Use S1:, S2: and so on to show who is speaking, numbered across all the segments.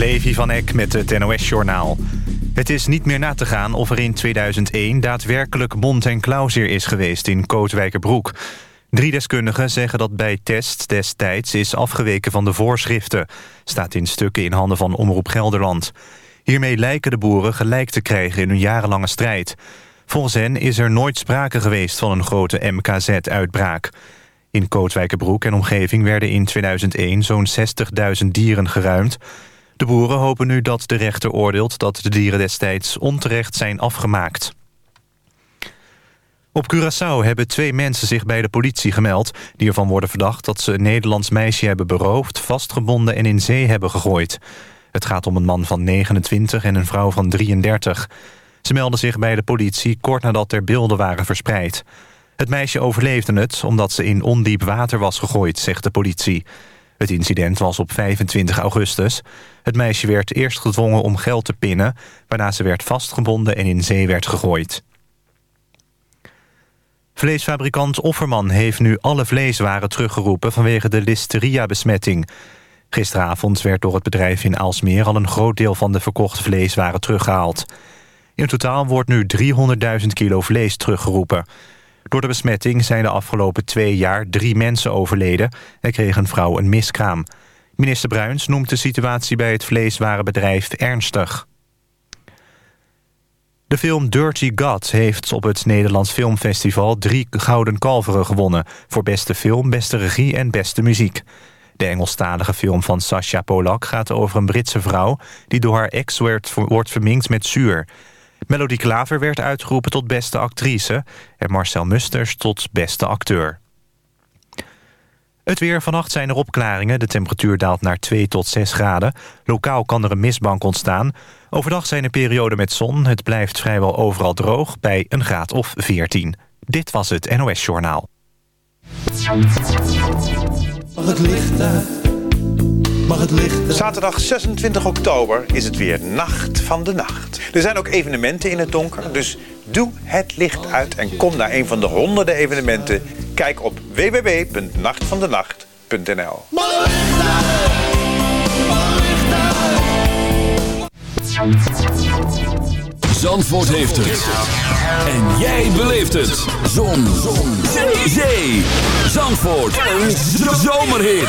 S1: Levi van Eck met het NOS-journaal. Het is niet meer na te gaan of er in 2001 daadwerkelijk mond- en klauwzeer is geweest in Kootwijkerbroek. Drie deskundigen zeggen dat bij test destijds is afgeweken van de voorschriften. Staat in stukken in handen van Omroep Gelderland. Hiermee lijken de boeren gelijk te krijgen in hun jarenlange strijd. Volgens hen is er nooit sprake geweest van een grote MKZ-uitbraak. In Kootwijkerbroek en omgeving werden in 2001 zo'n 60.000 dieren geruimd. De boeren hopen nu dat de rechter oordeelt dat de dieren destijds onterecht zijn afgemaakt. Op Curaçao hebben twee mensen zich bij de politie gemeld... die ervan worden verdacht dat ze een Nederlands meisje hebben beroofd... vastgebonden en in zee hebben gegooid. Het gaat om een man van 29 en een vrouw van 33. Ze melden zich bij de politie kort nadat er beelden waren verspreid. Het meisje overleefde het omdat ze in ondiep water was gegooid, zegt de politie. Het incident was op 25 augustus. Het meisje werd eerst gedwongen om geld te pinnen... waarna ze werd vastgebonden en in zee werd gegooid. Vleesfabrikant Offerman heeft nu alle vleeswaren teruggeroepen... vanwege de listeria-besmetting. Gisteravond werd door het bedrijf in Aalsmeer... al een groot deel van de verkochte vleeswaren teruggehaald. In totaal wordt nu 300.000 kilo vlees teruggeroepen... Door de besmetting zijn de afgelopen twee jaar drie mensen overleden... en kreeg een vrouw een miskraam. Minister Bruins noemt de situatie bij het vleeswarenbedrijf ernstig. De film Dirty God heeft op het Nederlands Filmfestival... drie gouden kalveren gewonnen... voor beste film, beste regie en beste muziek. De Engelstalige film van Sasha Polak gaat over een Britse vrouw... die door haar ex wordt verminkt met zuur... Melody Klaver werd uitgeroepen tot beste actrice... en Marcel Musters tot beste acteur. Het weer. Vannacht zijn er opklaringen. De temperatuur daalt naar 2 tot 6 graden. Lokaal kan er een mistbank ontstaan. Overdag zijn er perioden met zon. Het blijft vrijwel overal droog bij een graad of 14. Dit was het NOS Journaal.
S2: Licht Mag het licht Zaterdag 26 oktober is het weer Nacht van de Nacht. Er zijn ook evenementen in het donker, dus doe het licht uit en kom naar een van de honderden evenementen. Kijk op www.nachtvandenacht.nl
S3: Zandvoort heeft het. En jij beleeft het. Zon. Zon. Zee. Zandvoort. Een zomerhit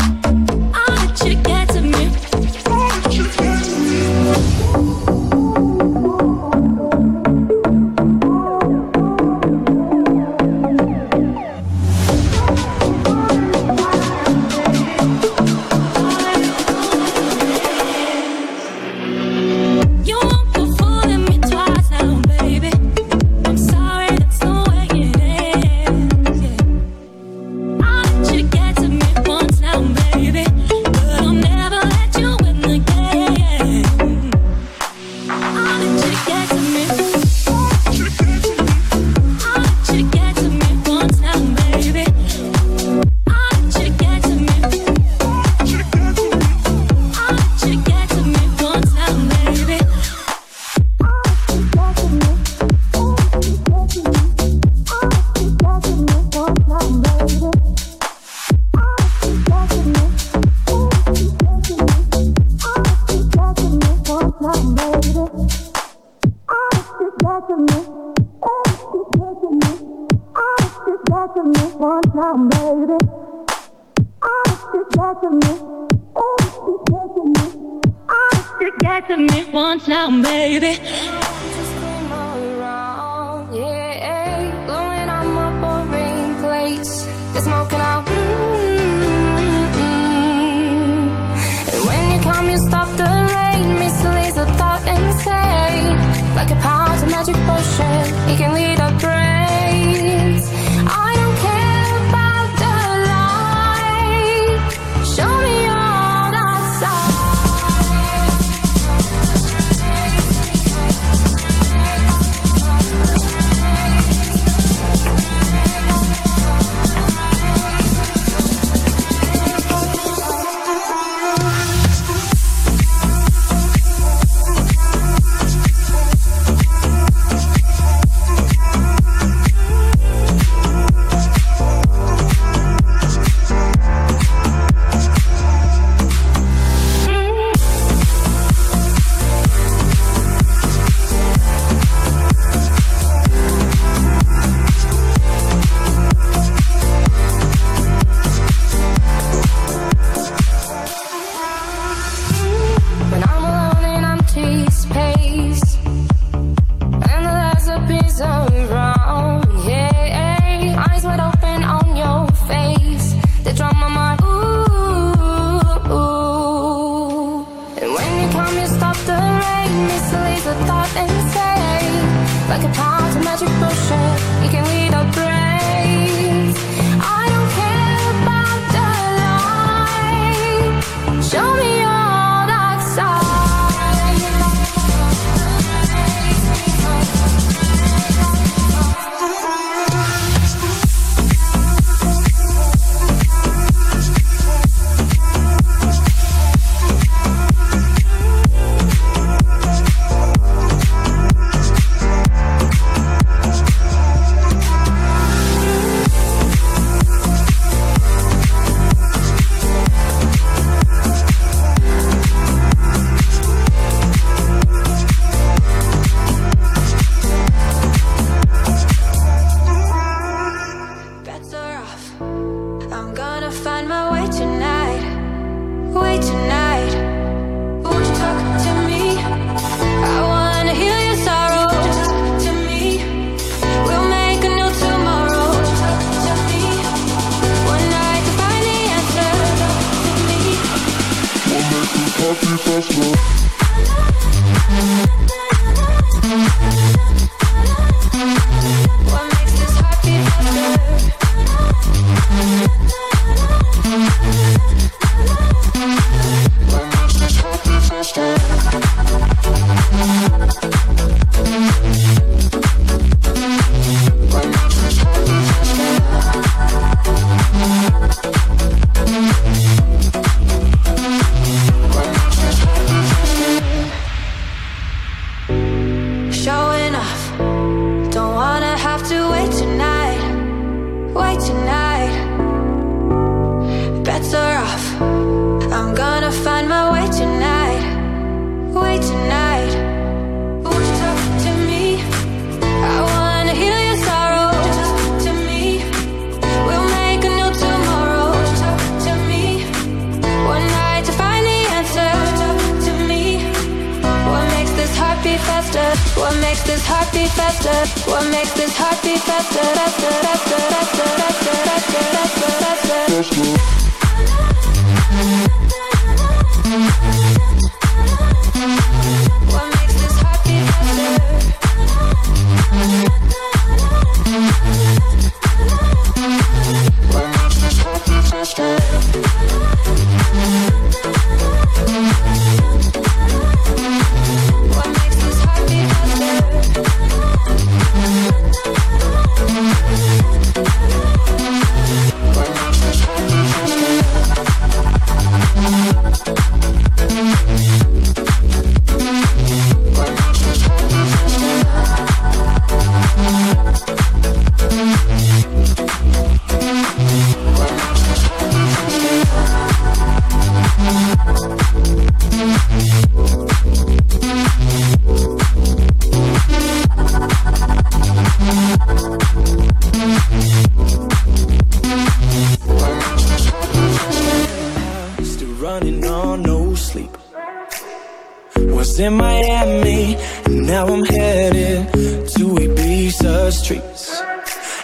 S4: now I'm
S5: headed to Ibiza streets.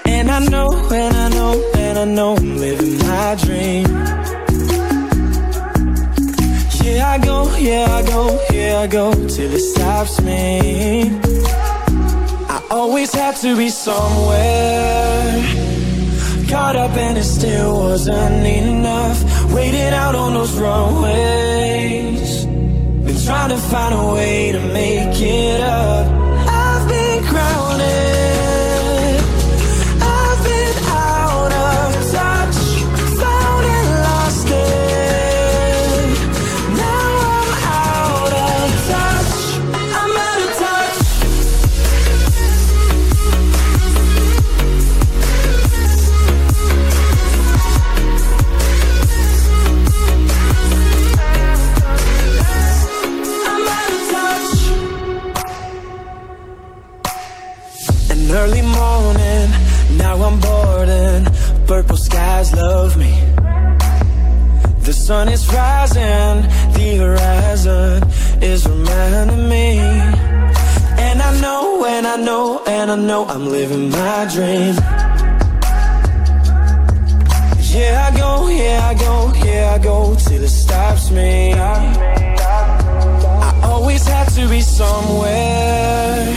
S5: And I know, and I know, and I know I'm living my dream. Yeah, I go, yeah, I go, yeah, I go till it stops me. I always had to be somewhere. Caught up and it still wasn't enough. Waiting out on those runways. Trying to find a way to make it up. Skies love me. The sun is rising, the horizon is reminding me. And I know, and I know, and I know I'm living my dream. Yeah, I go, yeah, I go, yeah, I go till it stops me. I always had to be somewhere.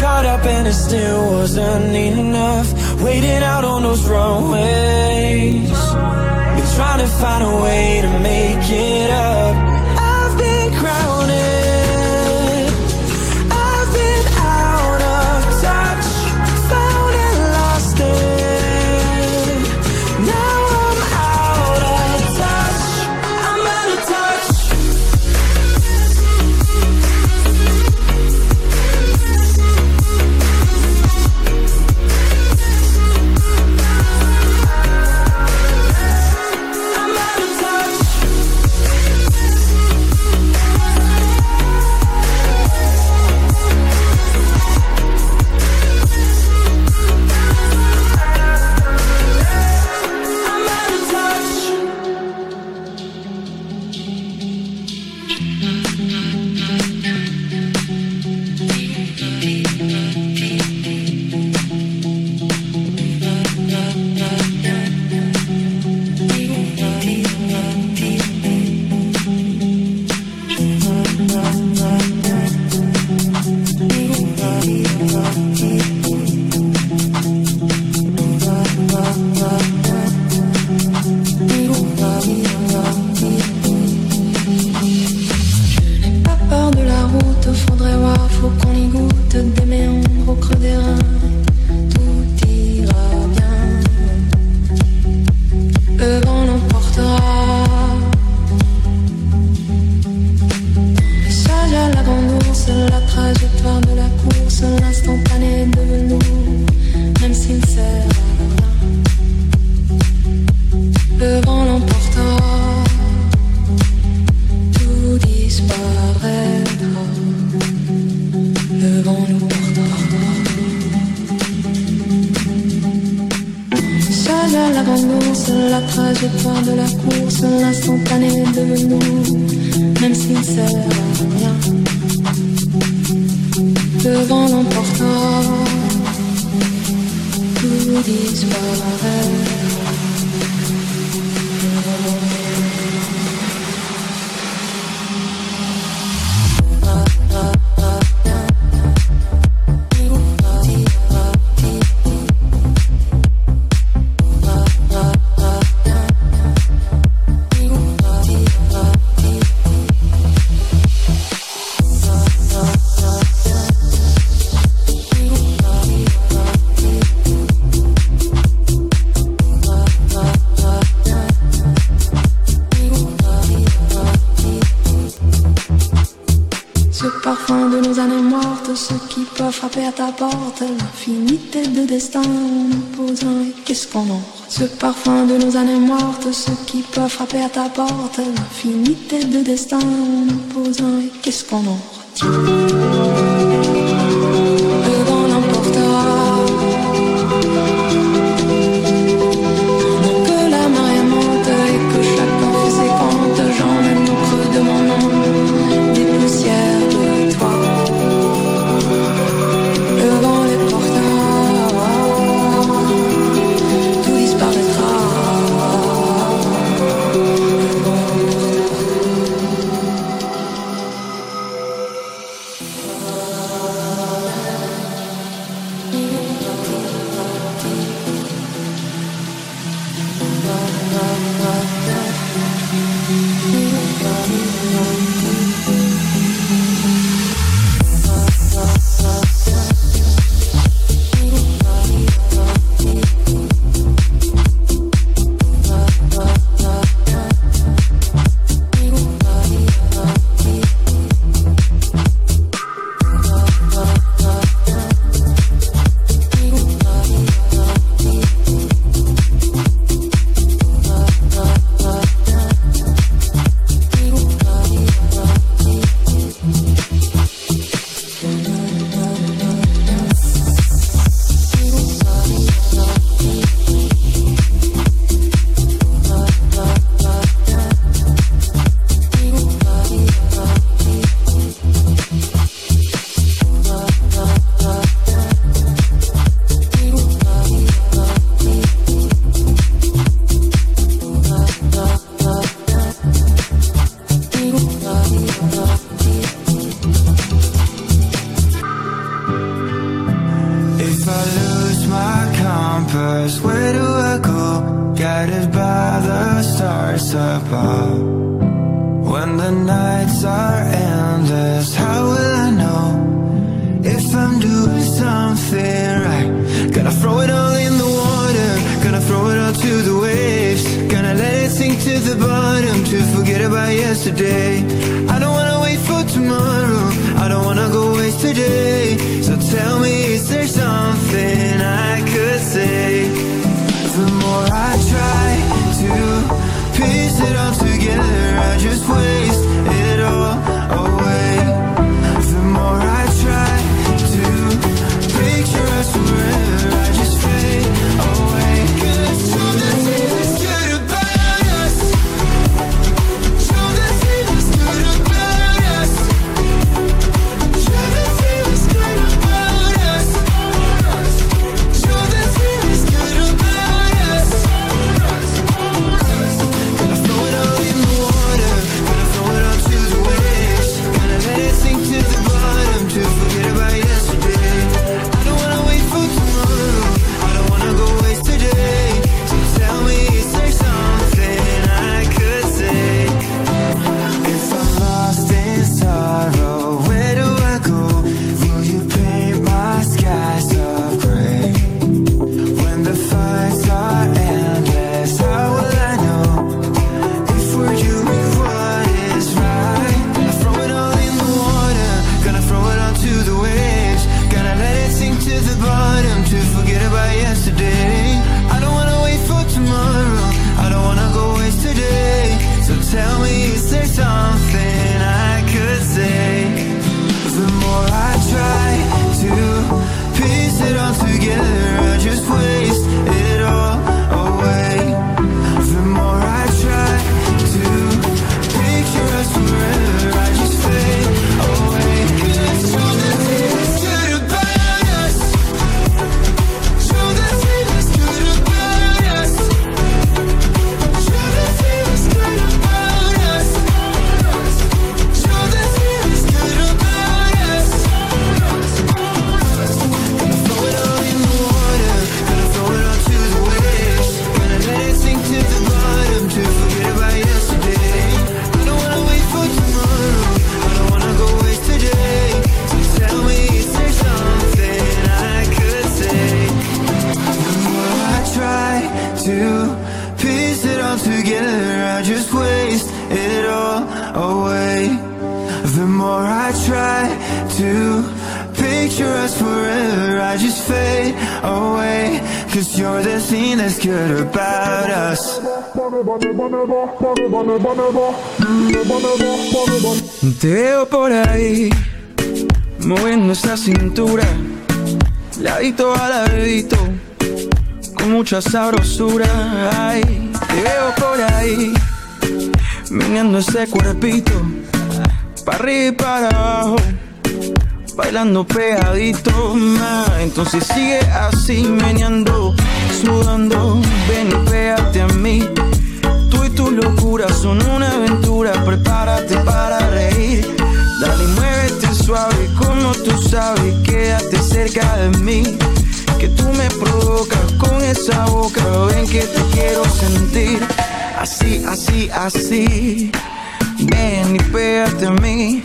S5: Caught up and it still wasn't enough. Waiting out on those runways. Been trying to find a way to make it up.
S6: le vent l'emporta, tout disparaît. pas frapper à ta porte, l'infinité de destin nous posant. Et qu'est-ce qu'on en Ce parfum de nos années mortes, ce qui peut frapper à ta porte, l'infinité de destin nous posant. Et qu'est-ce qu'on en
S5: just waste it all away. The more I try to picture us forever, I just fade away. Cause you're the thing that's good about us. Te veo por ahí, moviendo esa cintura, ladito a ladito, con mucha sabrosura. Ay, te veo por ahí, meneando ese cuerpito, para arriba y para abajo, bailando pegadito. ma. Entonces sigue así, meneando, sudando, ven y pégate a mí. Tú y tu locura son una aventura, prepárate para reír. Dale, muévete suave como tú sabes, quédate cerca de mí. Que tú me provocas con esa boca, ven que te quiero sentir. Así, así, así. Ven y pégate a mí.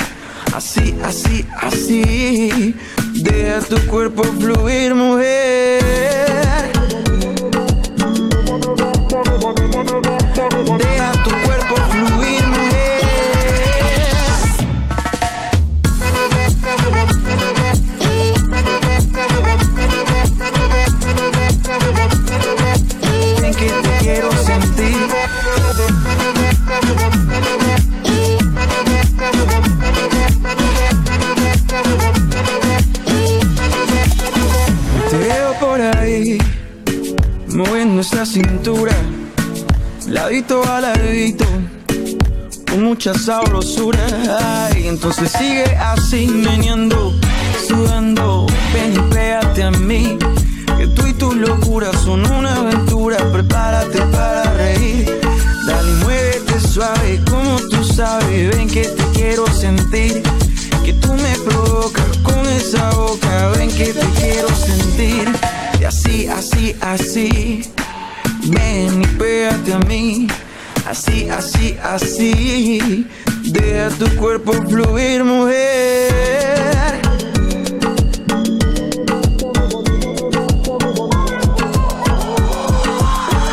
S5: Así, así, así. Deja tu cuerpo fluir, mujer. Ladito a ladito, con mucha sabrosura. Ay, entonces sigue así, meneando, sudando, ven y pégate a mí. Que tú y tu locura son una aventura, prepárate para reír. Dale, muévete suave, como tú sabes, ven que te quiero sentir. Que tú me provocas con esa boca, ven que te quiero sentir. Y así, así, así, ven y pégate a mí. Así, así, así, deja tu cuerpo fluir, mujer.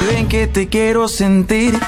S5: Ven que te quiero sentir.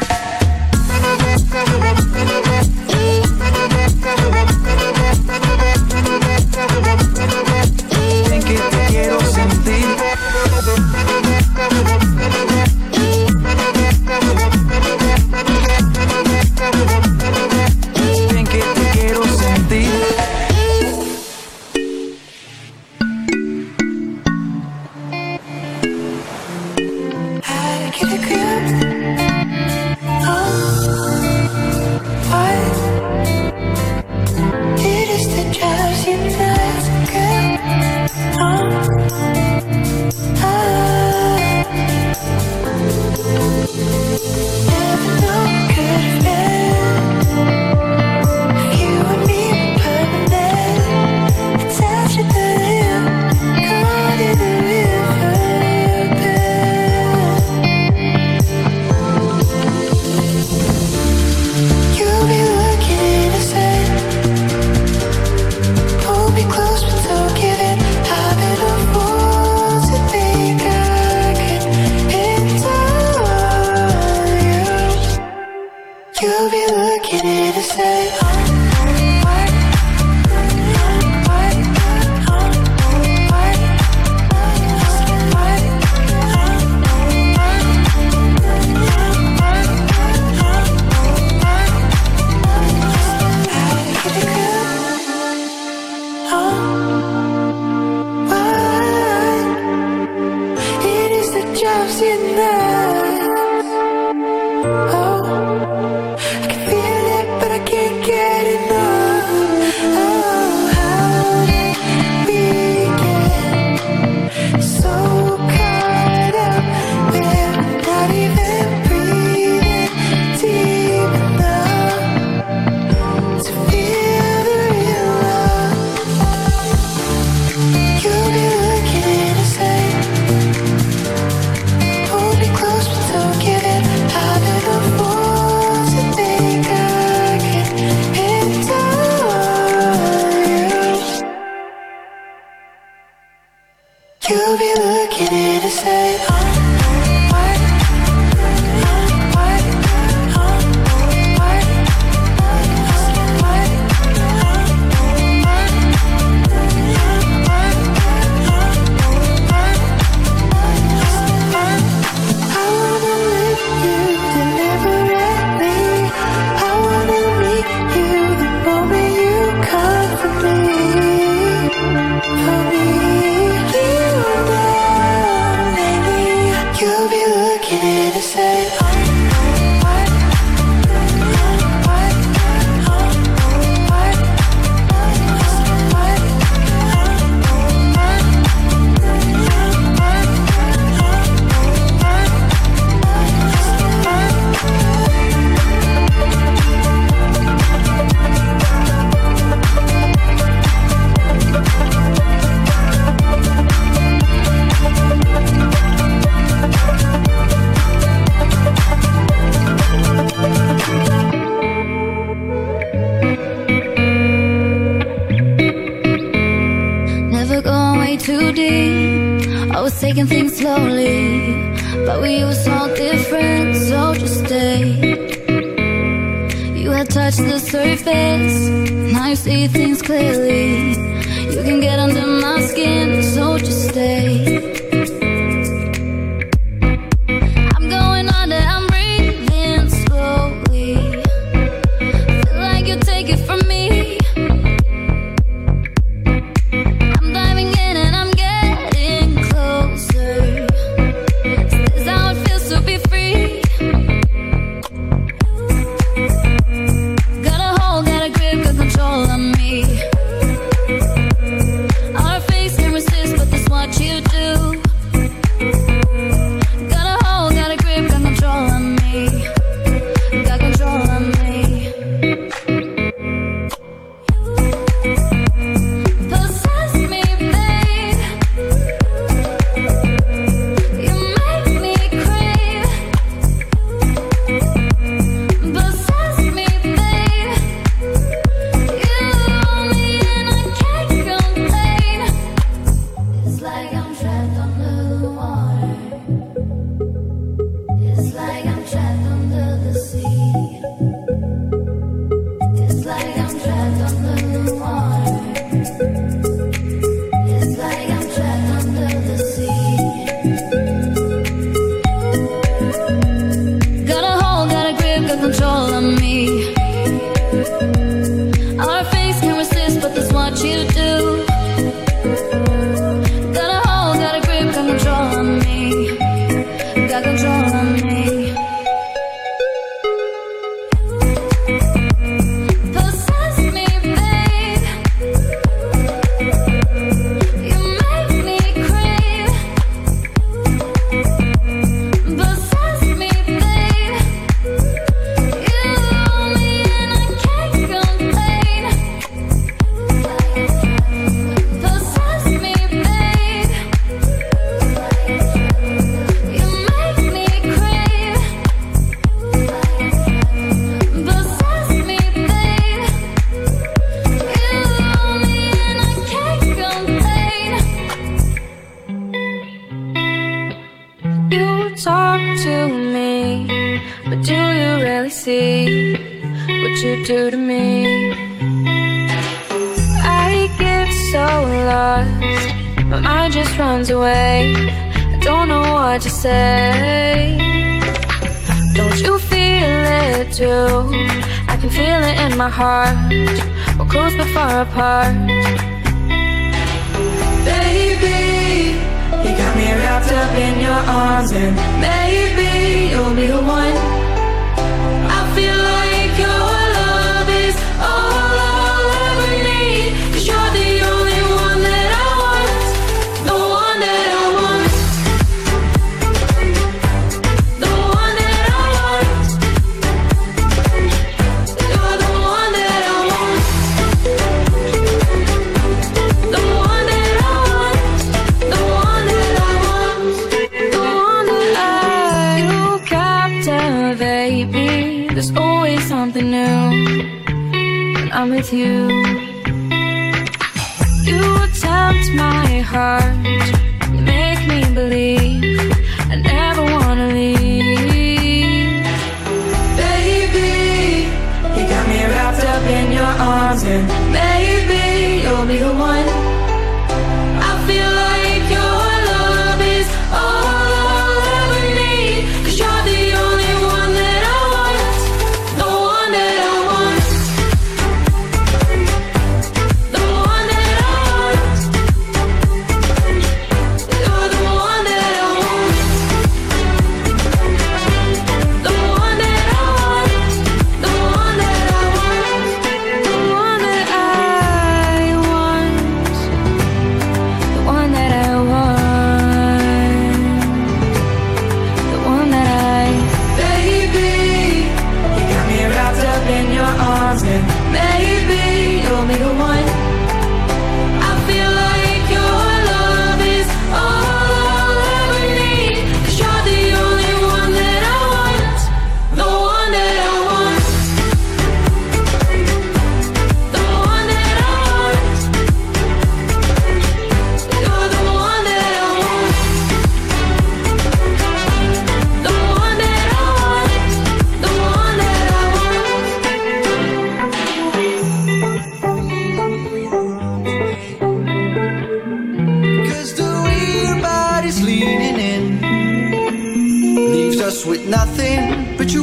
S7: You'll be looking innocent. It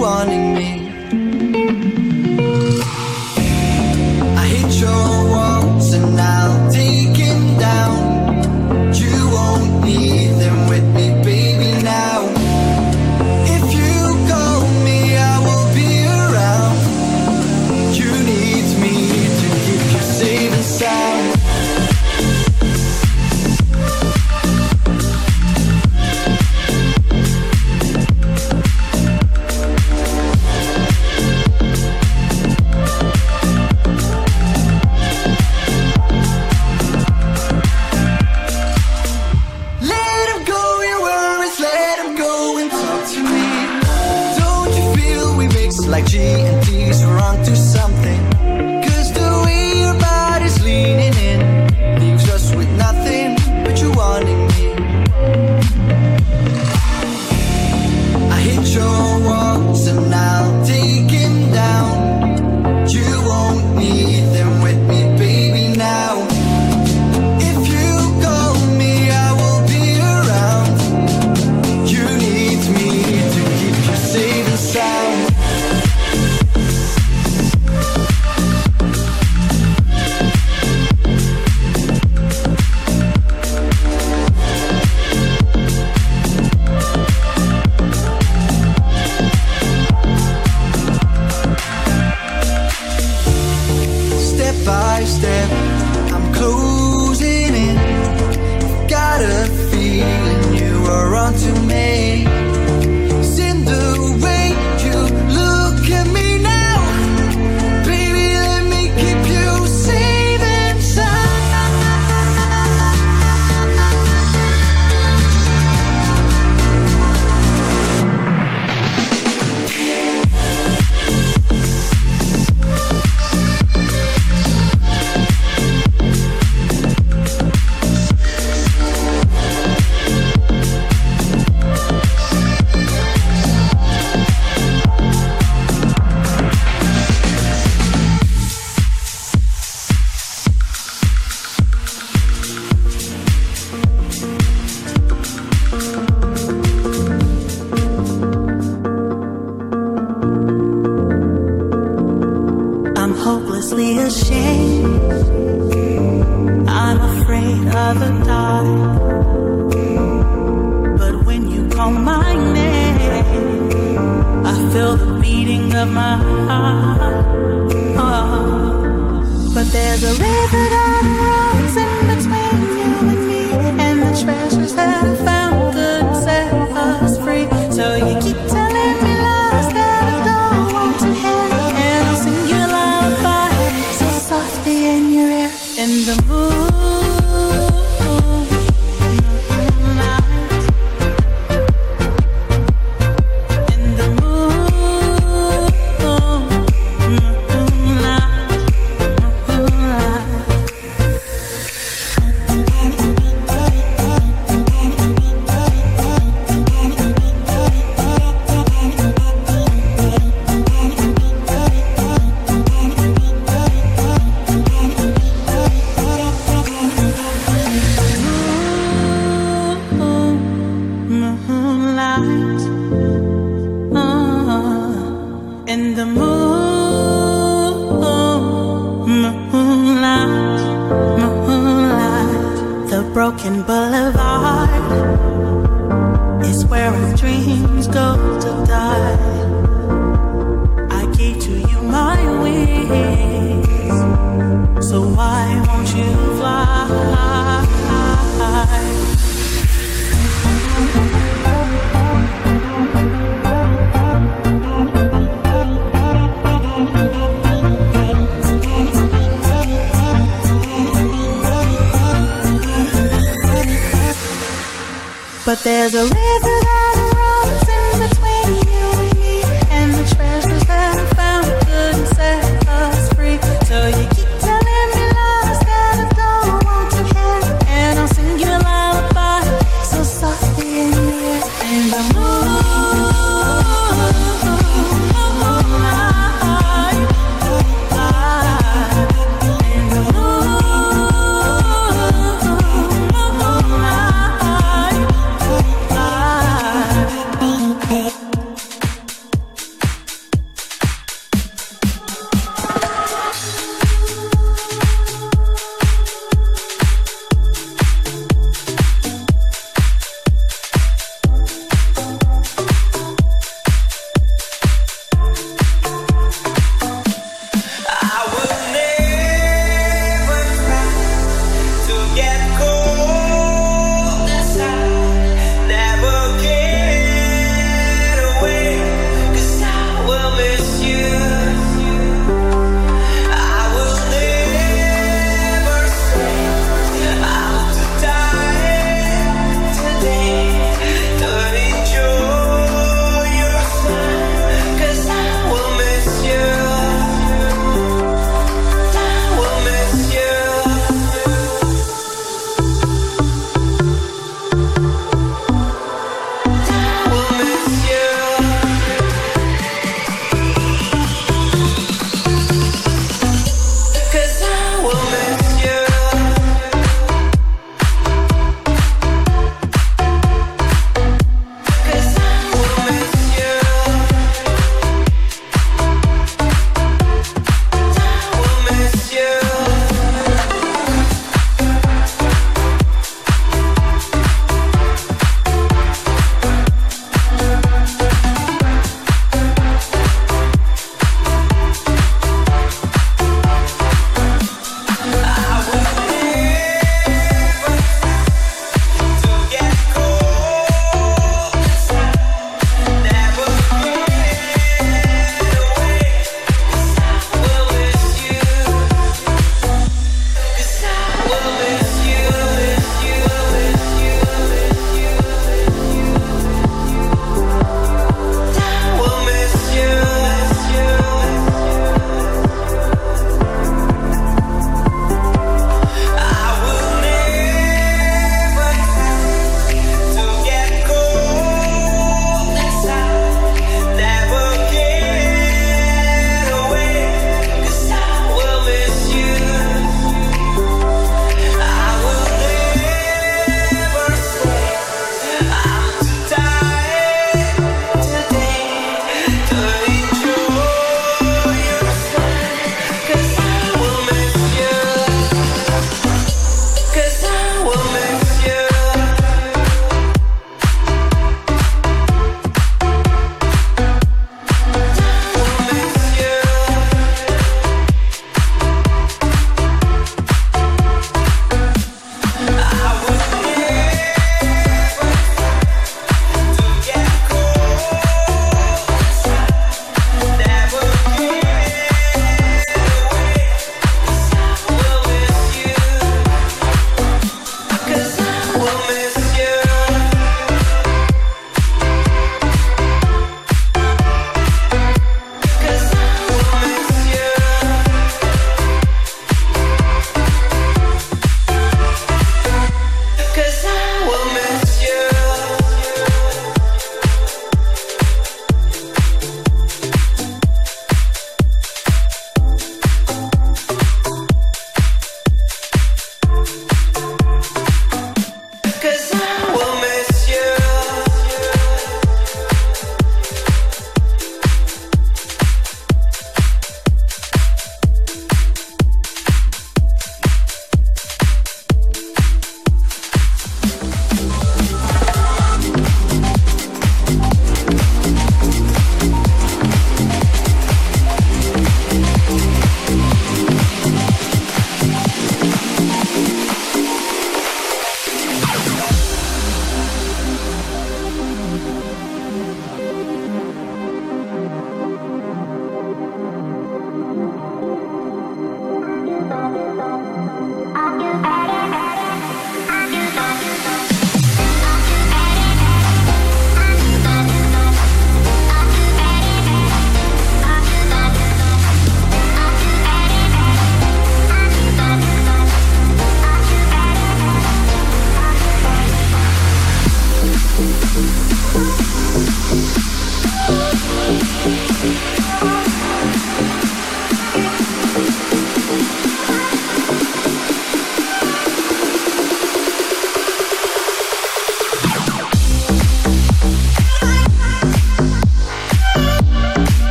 S8: wanting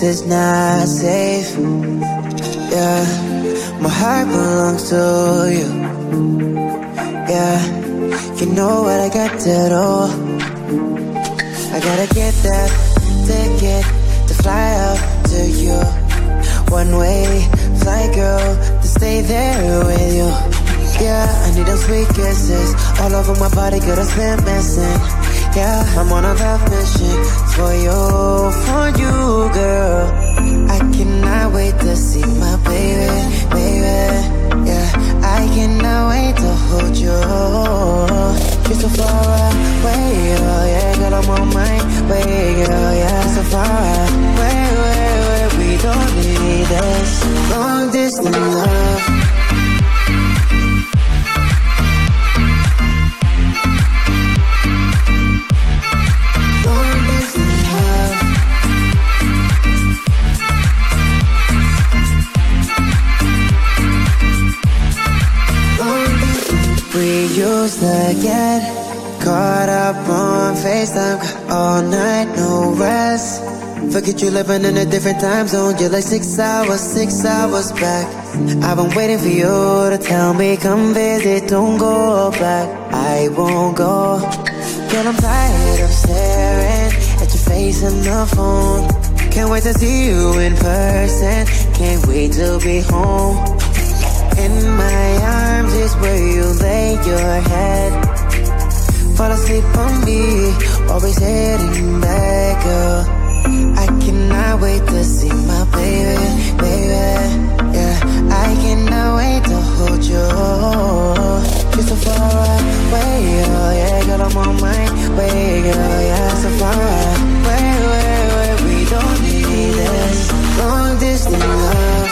S9: distance is not safe. Yeah, my heart belongs to you. Yeah, you know what I got to do. I gotta get that ticket to fly out to you. One way flight, girl, to stay there with you. Yeah, I need those sweet kisses all over my body, girl, that's been missing. Yeah, I'm on a love mission for you, for you, girl. I cannot wait to see my baby, baby. Yeah, I cannot wait to hold you. You're so far away, oh yeah, girl, I'm on my way, girl, yeah, so far away, way, way, we don't need this long distance love. Used to get caught up on FaceTime all night, no rest. Forget you living in a different time zone. You're like six hours, six hours back. I've been waiting for you to tell me, come visit, don't go back. I won't go. Girl, I'm tired of staring at your face on the phone. Can't wait to see you in person. Can't wait to be home. In my arms is where you lay your head. Fall asleep on me, always heading back, girl. I cannot wait to see my baby, baby. Yeah, I cannot wait to hold you. You're so far away, oh yeah, girl, I'm on my way, girl, yeah, so far away, way, way, we don't need this long distance love.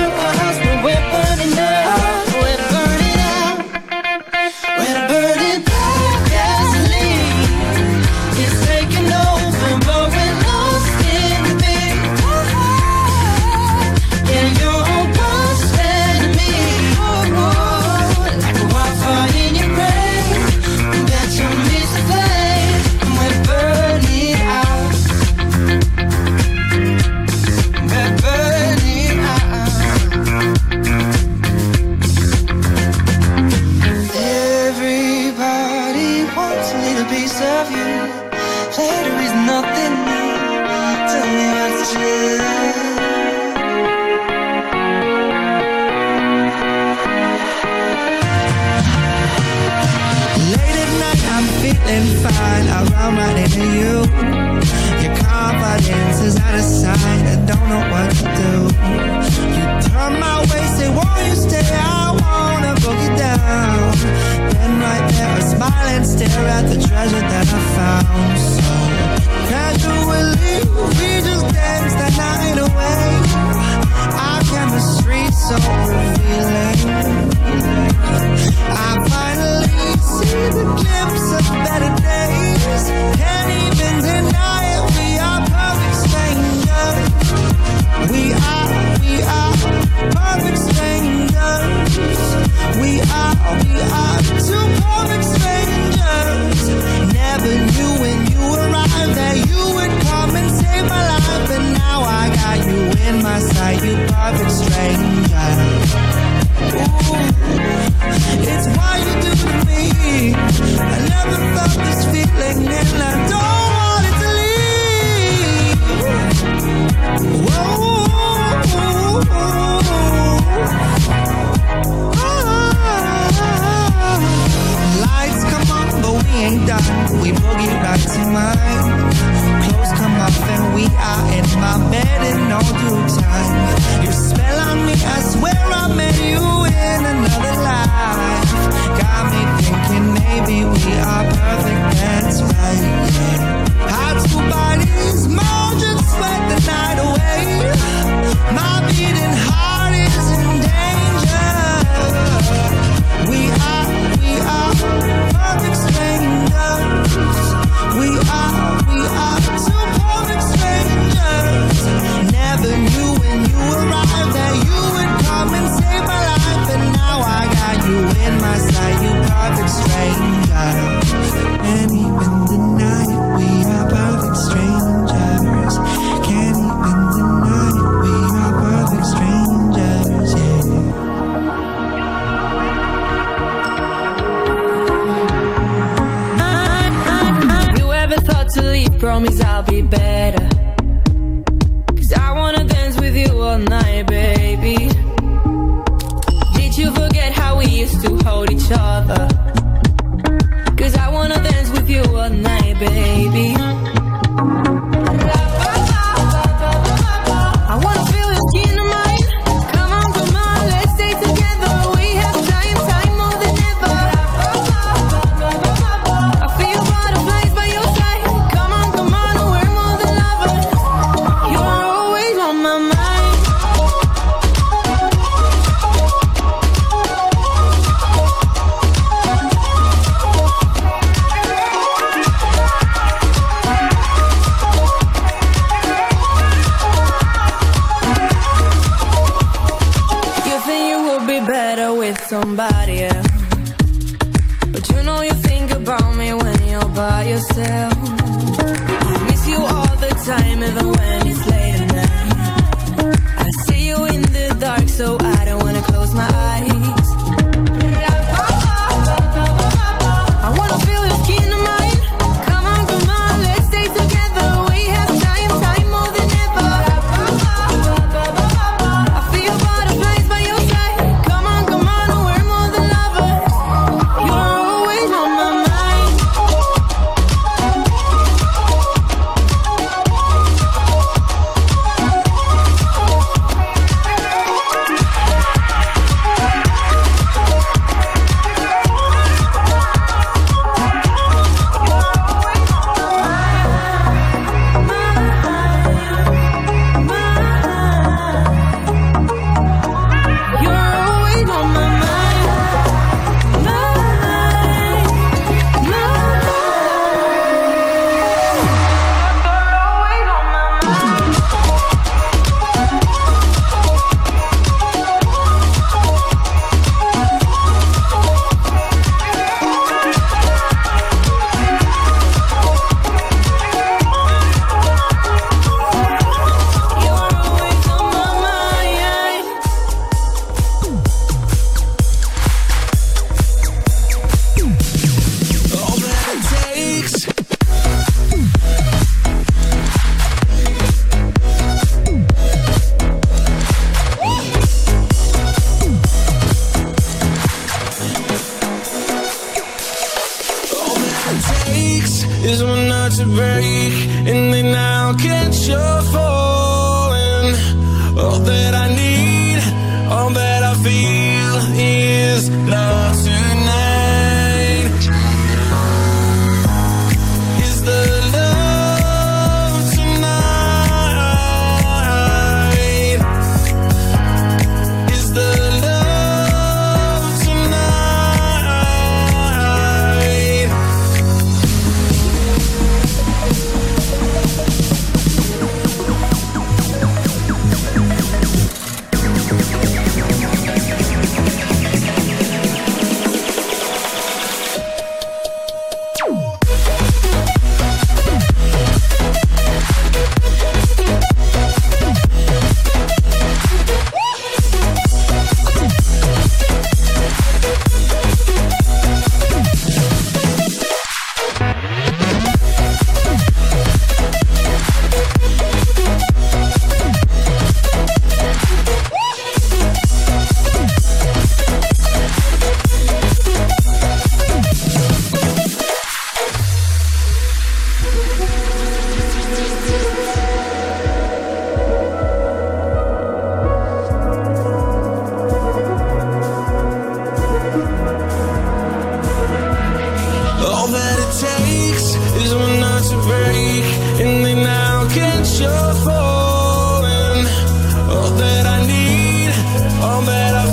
S10: to a
S11: hospital. casually we just danced night away. Our so in my sight, you perfect stranger. Ooh, it's why you do to me. I never felt this feeling.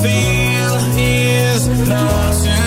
S12: Feel
S5: is not tonight.